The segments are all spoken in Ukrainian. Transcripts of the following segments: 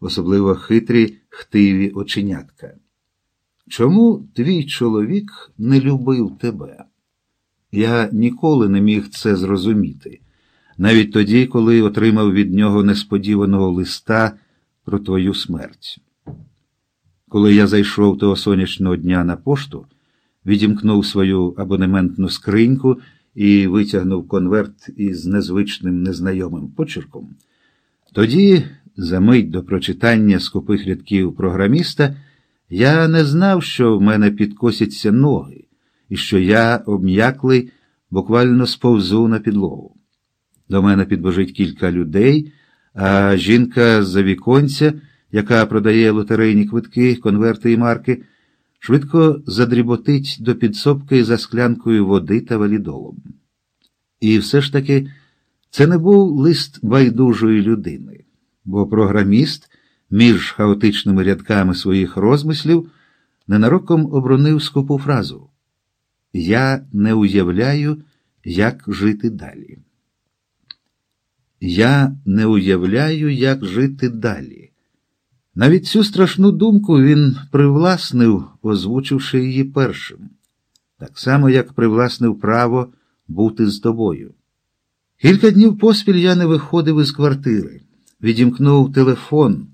особливо хитрі хтиві оченятка. Чому твій чоловік не любив тебе? Я ніколи не міг це зрозуміти, навіть тоді, коли отримав від нього несподіваного листа про твою смерть. Коли я зайшов того сонячного дня на пошту, відімкнув свою абонементну скриньку і витягнув конверт із незвичним незнайомим почерком, тоді, за мить до прочитання скупих рядків програміста, я не знав, що в мене підкосяться ноги, і що я, обм'яклий, буквально сповзу на підлогу. До мене підбожить кілька людей, а жінка з-за віконця, яка продає лотерейні квитки, конверти і марки, швидко задріботить до підсобки за склянкою води та валідолом. І все ж таки це не був лист байдужої людини, бо програміст між хаотичними рядками своїх розмислів ненароком обронив скупу фразу Я не уявляю, як жити далі. Я не уявляю, як жити далі. Навіть цю страшну думку він привласнив, озвучивши її першим, так само, як привласнив право бути з тобою. Кілька днів поспіль я не виходив із квартири, відімкнув телефон,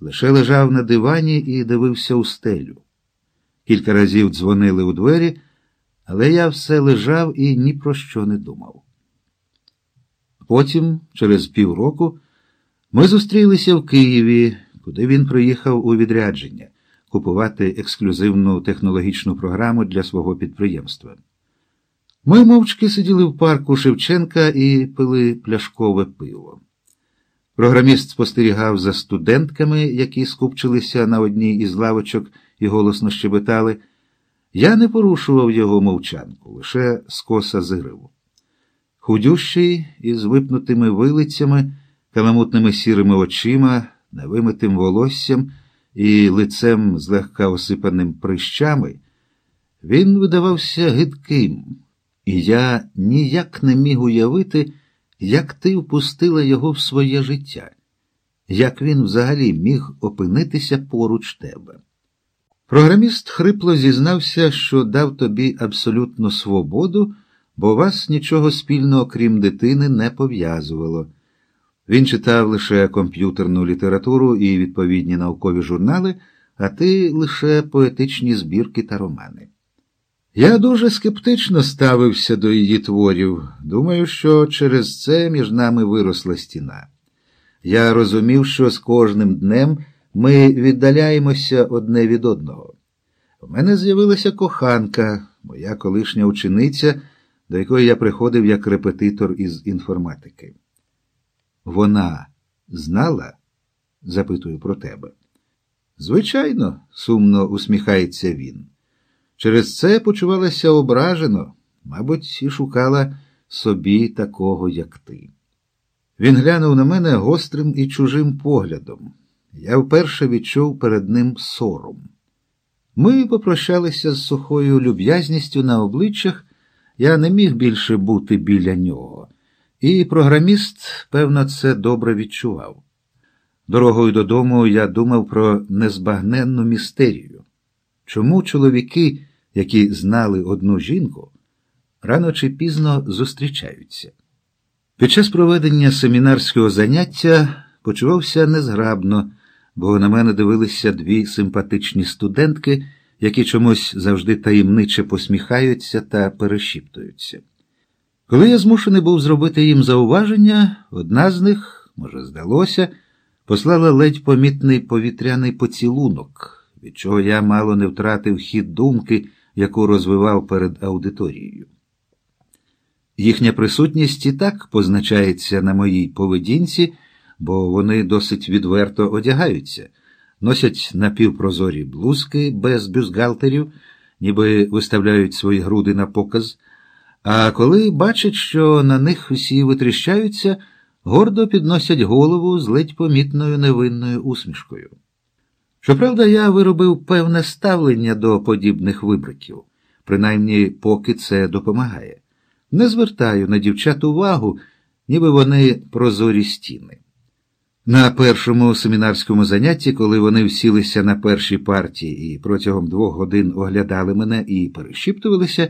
лише лежав на дивані і дивився у стелю. Кілька разів дзвонили у двері, але я все лежав і ні про що не думав. Потім, через півроку, ми зустрілися в Києві, куди він приїхав у відрядження купувати ексклюзивну технологічну програму для свого підприємства. Ми мовчки сиділи в парку Шевченка і пили пляшкове пиво. Програміст спостерігав за студентками, які скупчилися на одній із лавочок і голосно щебетали. Я не порушував його мовчанку, лише скоса зирив. Худющий, із випнутими вилицями, каламутними сірими очима, невимитим волоссям і лицем злегка осипаним прищами, він видавався гидким, і я ніяк не міг уявити, як ти впустила його в своє життя, як він взагалі міг опинитися поруч тебе. Програміст хрипло зізнався, що дав тобі абсолютну свободу бо вас нічого спільного, крім дитини, не пов'язувало. Він читав лише комп'ютерну літературу і відповідні наукові журнали, а ти лише поетичні збірки та романи. Я дуже скептично ставився до її творів. Думаю, що через це між нами виросла стіна. Я розумів, що з кожним днем ми віддаляємося одне від одного. У мене з'явилася коханка, моя колишня учениця до якої я приходив як репетитор із інформатики. Вона знала? запитую про тебе. Звичайно, сумно усміхається він. Через це почувалася ображено, мабуть, і шукала собі такого, як ти. Він глянув на мене гострим і чужим поглядом. Я вперше відчув перед ним сором. Ми попрощалися з сухою люб'язністю на обличчях я не міг більше бути біля нього, і програміст, певно, це добре відчував. Дорогою додому я думав про незбагненну містерію. Чому чоловіки, які знали одну жінку, рано чи пізно зустрічаються? Під час проведення семінарського заняття почувався незграбно, бо на мене дивилися дві симпатичні студентки які чомусь завжди таємниче посміхаються та перешіптуються. Коли я змушений був зробити їм зауваження, одна з них, може, здалося, послала ледь помітний повітряний поцілунок, від чого я мало не втратив хід думки, яку розвивав перед аудиторією. Їхня присутність і так позначається на моїй поведінці, бо вони досить відверто одягаються носять напівпрозорі блузки без бюстгальтерів, ніби виставляють свої груди на показ, а коли бачать, що на них усі витріщаються, гордо підносять голову з ледь помітною невинною усмішкою. Щоправда, я виробив певне ставлення до подібних вибриків, принаймні поки це допомагає. Не звертаю на дівчат увагу, ніби вони прозорі стіни. На першому семінарському занятті, коли вони всілися на першій партії і протягом двох годин оглядали мене і перешіптувалися,